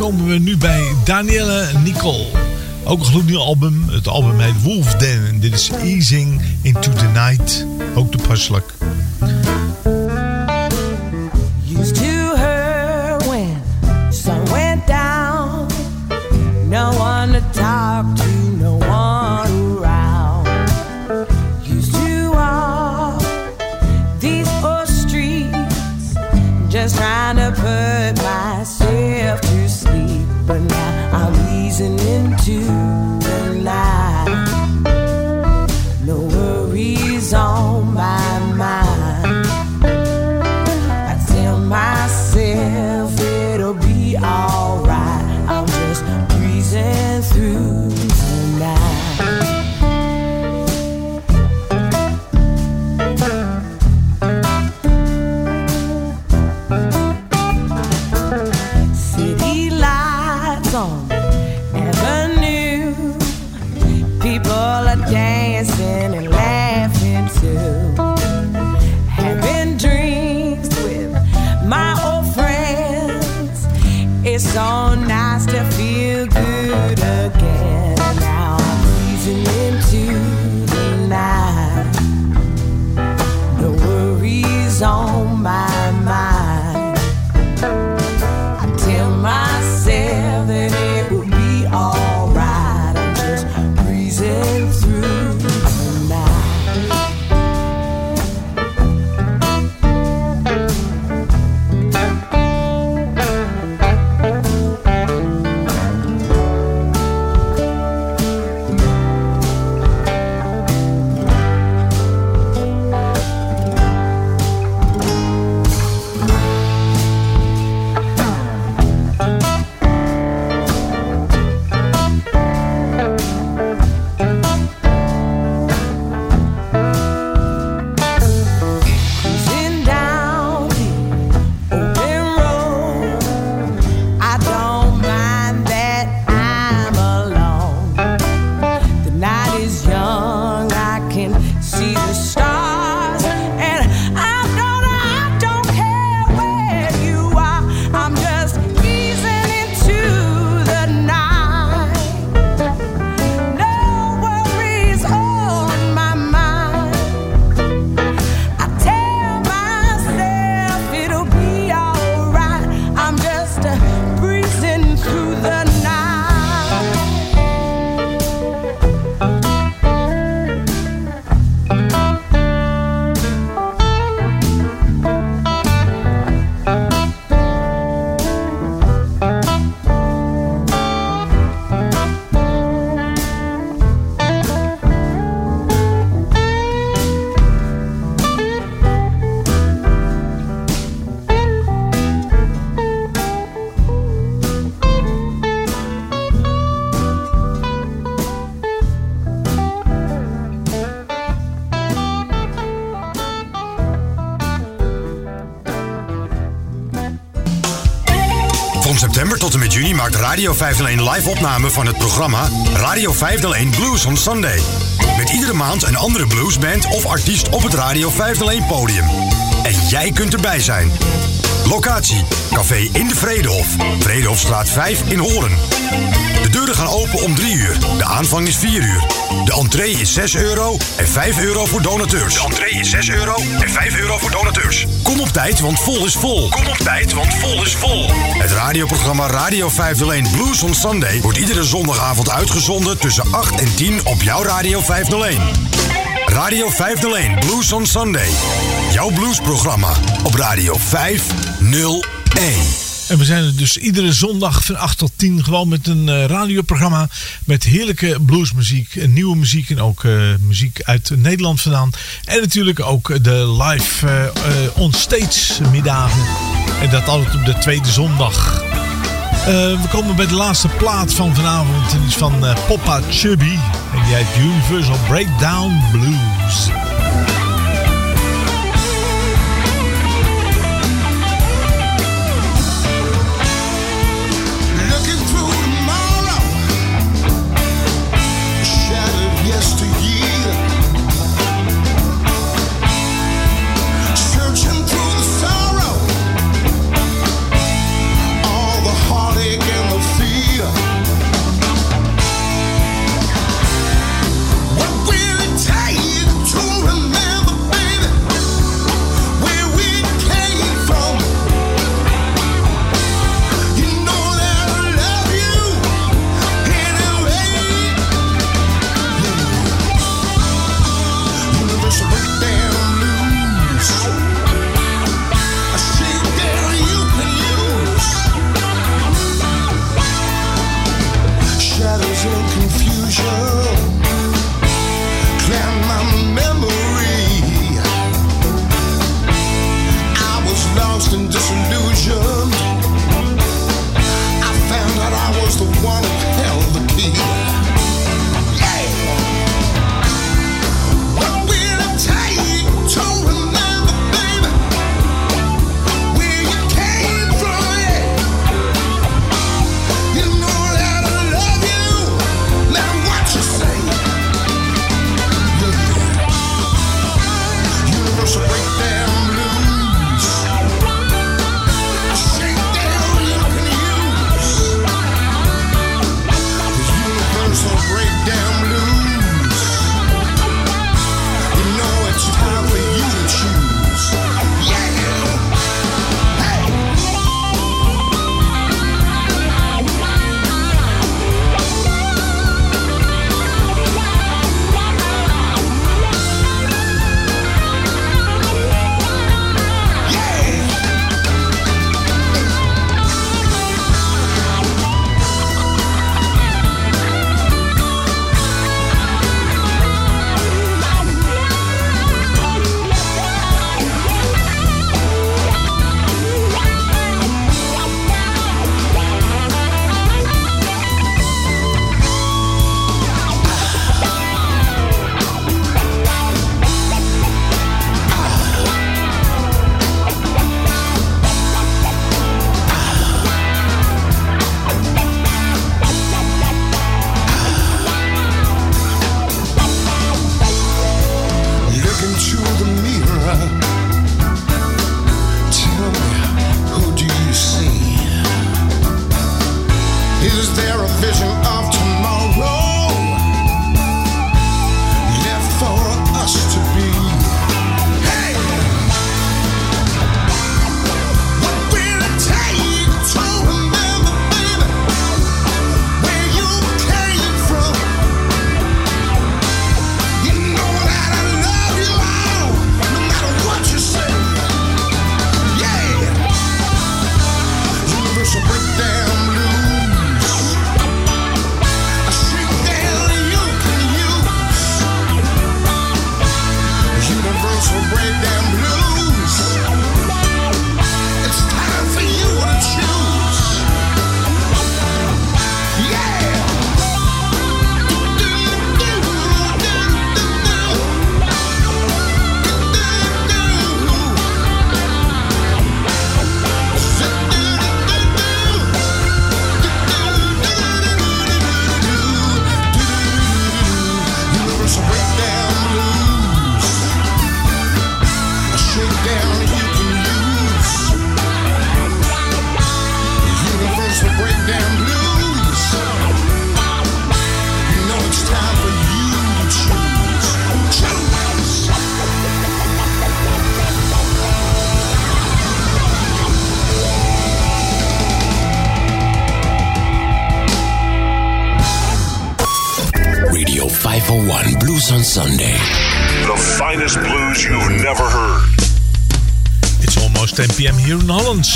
komen we nu bij Danielle Nicole. Ook een gloednieuw album. Het album heet Wolf Den. En dit is Easing Into the Night. Ook toepasselijk. used to her when sun went down. No one to talk to, no one around. Used to walk these old streets, just trying to put myself to sleep. But now I'm easing into tot en met juni maakt Radio 501 live opname van het programma Radio 501 Blues on Sunday. Met iedere maand een andere bluesband of artiest op het Radio 501 podium. En jij kunt erbij zijn. Locatie: Café in de Vredehof, Vredehofstraat 5 in Horen. De deuren gaan open om 3 uur. De aanvang is 4 uur. De entree is 6 euro en 5 euro voor donateurs. De entree is 6 euro en 5 euro voor donateurs. Kom op tijd, want vol is vol. Kom op tijd, want vol is vol. Het radioprogramma Radio 501 Blues on Sunday wordt iedere zondagavond uitgezonden tussen 8 en 10 op jouw Radio 501. Radio 501 Blues on Sunday. Jouw bluesprogramma op Radio 501. En we zijn er dus iedere zondag van 8 tot 10 gewoon met een eh, radioprogramma met heerlijke bluesmuziek, nieuwe muziek en ook eh, muziek uit Nederland vandaan. En natuurlijk ook de live eh, eh, onstage middagen. En dat altijd op de tweede zondag. We komen bij de laatste plaat van vanavond. En die is van Poppa Chubby. En die heet Universal Breakdown Blues.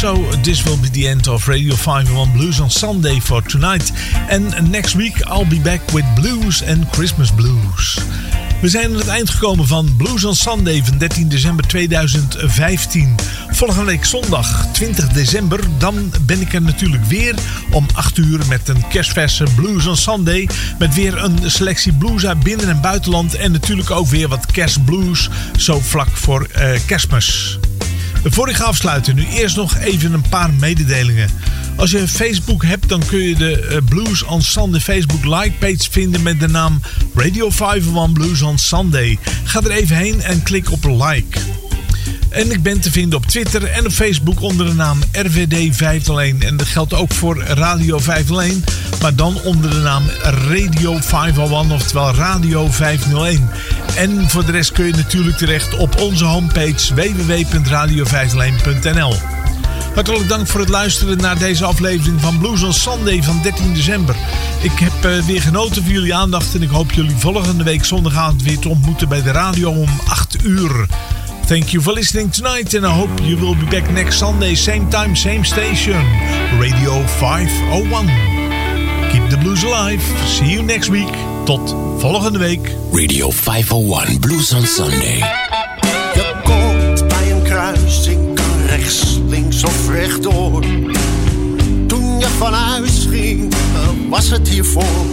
So this will be the end of Radio 501 Blues on Sunday for tonight. And next week I'll be back with blues and Christmas blues. We zijn aan het eind gekomen van Blues on Sunday van 13 december 2015. Volgende week zondag 20 december, dan ben ik er natuurlijk weer om 8 uur met een kerstverse Blues on Sunday. Met weer een selectie blues uit binnen- en buitenland. En natuurlijk ook weer wat kerstblues, zo vlak voor eh, kerstmis. Voor ik ga afsluiten, nu eerst nog even een paar mededelingen. Als je Facebook hebt, dan kun je de eh, Blues on Sunday Facebook like page vinden met de naam Radio 501 Blues on Sunday. Ga er even heen en klik op like. En ik ben te vinden op Twitter en op Facebook onder de naam RVD501. En dat geldt ook voor Radio 501, maar dan onder de naam Radio 501, oftewel Radio 501. En voor de rest kun je natuurlijk terecht op onze homepage www.radio501.nl. Hartelijk dank voor het luisteren naar deze aflevering van Blues on Sunday van 13 december. Ik heb eh, weer genoten van jullie aandacht en ik hoop jullie volgende week zondagavond weer te ontmoeten bij de radio om 8 uur. Thank you for listening tonight and I hope you will be back next Sunday, same time, same station, Radio 501. The blues alive. See you next week. Tot volgende week. Radio 501 Blues on Sunday. Je komt bij een kruising, kan rechts, links of rechtdoor. Toen je van huis ging, was het hiervoor.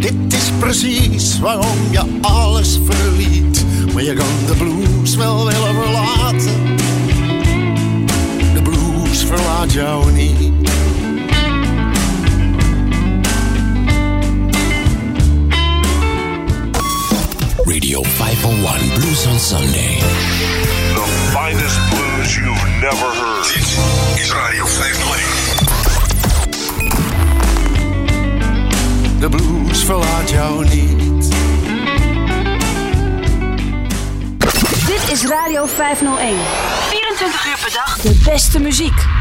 Dit is precies waarom je alles verliet. Maar je kan de blues wel willen verlaten. De blues verlaat jou niet. Radio 501 Blues on Sunday. The finest blues you've never heard. Dit is Radio 501. De blues verlaat jou niet. Dit is Radio 501. 24 uur per dag. De beste muziek.